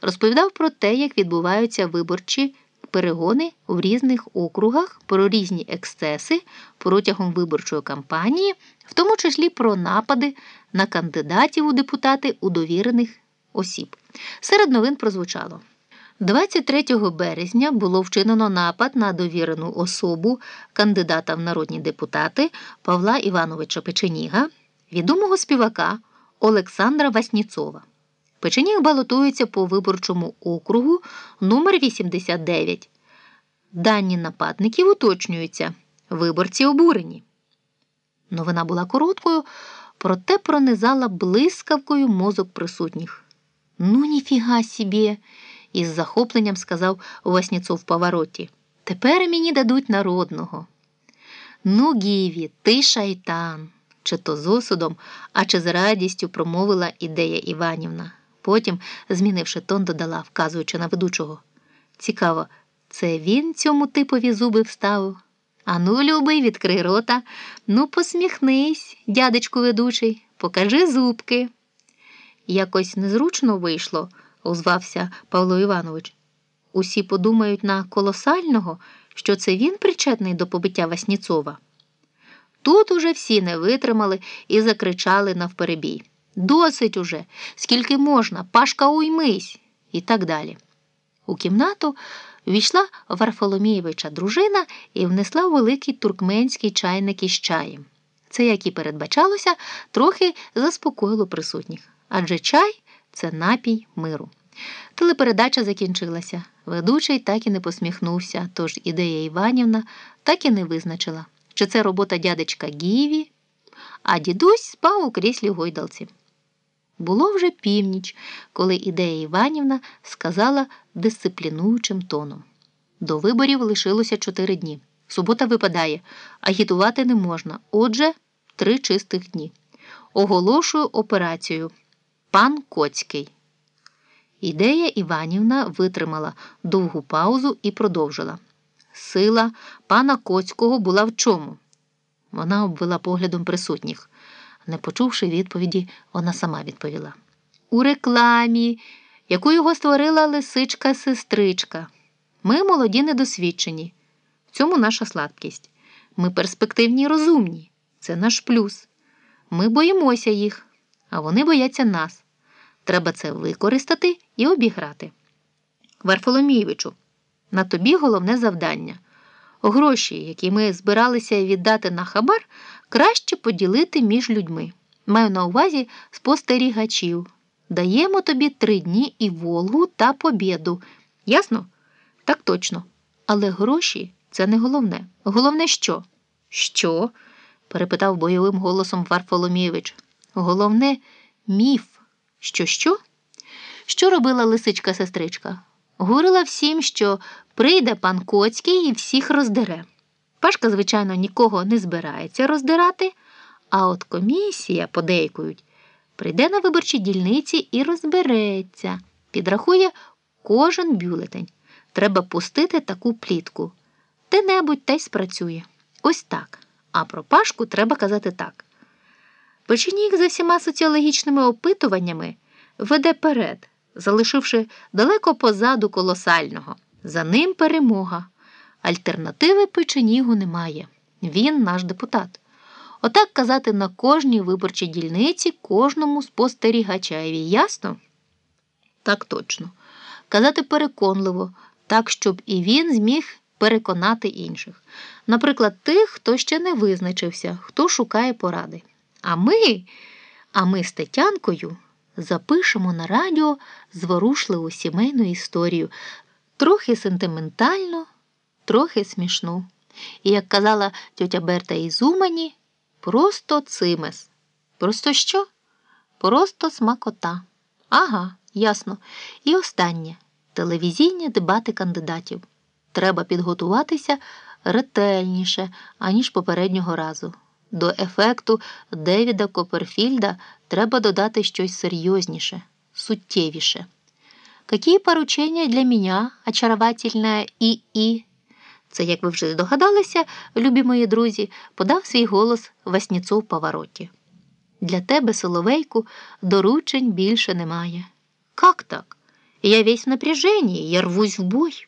розповідав про те, як відбуваються виборчі перегони в різних округах, про різні ексцеси протягом виборчої кампанії, в тому числі про напади на кандидатів у депутати у довірених осіб. Серед новин прозвучало. 23 березня було вчинено напад на довірену особу кандидата в народні депутати Павла Івановича Печеніга, відомого співака Олександра Васніцова. Печеніг балотується по виборчому округу номер 89 Дані нападників уточнюються. Виборці обурені. Новина була короткою, проте пронизала блискавкою мозок присутніх. Ну, ніфіга собі!» – із захопленням сказав Васніцов в повороті. Тепер мені дадуть народного. Ну, Гіві, ти шайтан, чи то з осудом, а чи з радістю промовила ідея Іванівна. Потім, змінивши тон, додала, вказуючи на ведучого. Цікаво, це він цьому типові зуби вставив? Ану, любий, відкрий рота. Ну, посміхнись, дядечку ведучий, покажи зубки. Якось незручно вийшло, озвався Павло Іванович. Усі подумають на колосального, що це він причетний до побиття Васніцова. Тут уже всі не витримали і закричали навперебій. Досить уже, скільки можна, Пашка уймись, і так далі. У кімнату війшла Варфоломієвича дружина і внесла великий туркменський чайник із чаєм. Це, як і передбачалося, трохи заспокоїло присутніх, адже чай це напій миру. Телепередача закінчилася. Ведучий так і не посміхнувся, тож ідея Іванівна так і не визначила, чи це робота дядечка Гіві, а дідусь спав у кріслі гойдалці. Було вже північ, коли ідея Іванівна сказала дисциплінуючим тоном. До виборів лишилося чотири дні. Субота випадає, агітувати не можна. Отже, три чистих дні. Оголошую операцію. Пан Коцький. Ідея Іванівна витримала довгу паузу і продовжила. Сила пана Коцького була в чому? Вона обвела поглядом присутніх. Не почувши відповіді, вона сама відповіла. У рекламі, яку його створила лисичка-сестричка. Ми молоді недосвідчені. В цьому наша слабкість. Ми перспективні і розумні. Це наш плюс. Ми боїмося їх, а вони бояться нас. Треба це використати і обіграти. Варфоломійовичу, на тобі головне завдання. Гроші, які ми збиралися віддати на хабар, краще поділити між людьми. Маю на увазі спостерігачів. Даємо тобі три дні і Волгу та побєду. Ясно? Так точно. Але гроші це не головне. Головне що? Що? перепитав бойовим голосом Варфоломійович. Головне міф. Що, що? Що робила лисичка сестричка? Говорила всім, що прийде пан Коцький і всіх роздере. Пашка, звичайно, нікого не збирається роздирати, а от комісія, подейкують, прийде на виборчі дільниці і розбереться, підрахує кожен бюлетень. Треба пустити таку плітку. Де-небудь та й спрацює. Ось так. А про Пашку треба казати так. Печенік за всіма соціологічними опитуваннями веде перед, залишивши далеко позаду колосального. За ним перемога. Альтернативи печенігу немає. Він наш депутат. Отак казати на кожній виборчій дільниці кожному спостерігачеві. Ясно? Так точно. Казати переконливо, так, щоб і він зміг переконати інших. Наприклад, тих, хто ще не визначився, хто шукає поради. А ми, а ми з Тетянкою запишемо на радіо зворушливу сімейну історію, трохи сентиментальну, трохи смішну. І, як казала тьотя Берта із Умані, просто цимес. Просто що? Просто смакота. Ага, ясно. І останнє телевізійні дебати кандидатів. Треба підготуватися ретельніше, аніж попереднього разу. До ефекту Девіда Коперфільда треба додати щось серйозніше, суттєвіше. Какие поручення для меня, очаровательная І-І? Це, як ви вже здогадалися, любі мої друзі, подав свій голос Васніцов повороті. Для тебе, Соловейку, доручень більше немає. Как так? Я весь в напряжении, я рвусь в бой.